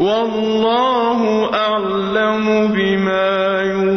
وَاللَّهُ أَعْلَمُ بِمَا يُوعُونَ